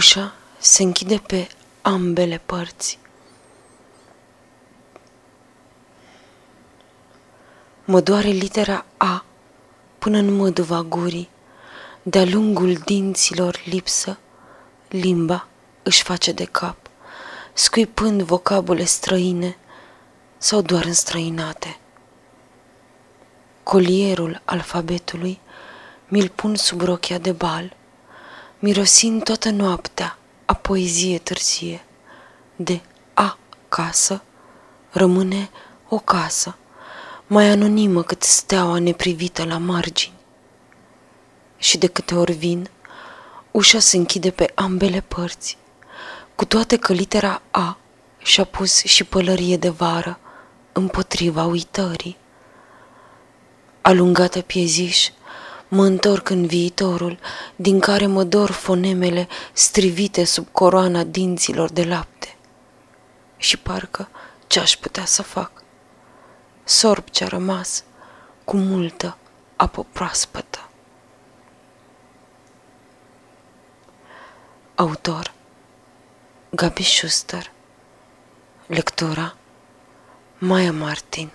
Ușa se închide pe ambele părți. Mă doare litera A până în măduva gurii. De-a lungul dinților lipsă, limba își face de cap, scuipând vocabule străine sau doar înstrăinate. Colierul alfabetului mi-l pun sub rochia de bal, mirosind toată noaptea a poezie târzie. De a casă rămâne o casă, mai anonimă cât steaua neprivită la margini. Și de câte ori vin, ușa se închide pe ambele părți, cu toate că litera A și-a pus și pălărie de vară împotriva uitării. Alungată pieziș, mă întorc în viitorul, din care mă dor fonemele strivite sub coroana dinților de lapte. Și parcă ce-aș putea să fac? Sorb ce-a rămas cu multă apă proaspătă. Autor Gabi Schuster Lectura Maya Martin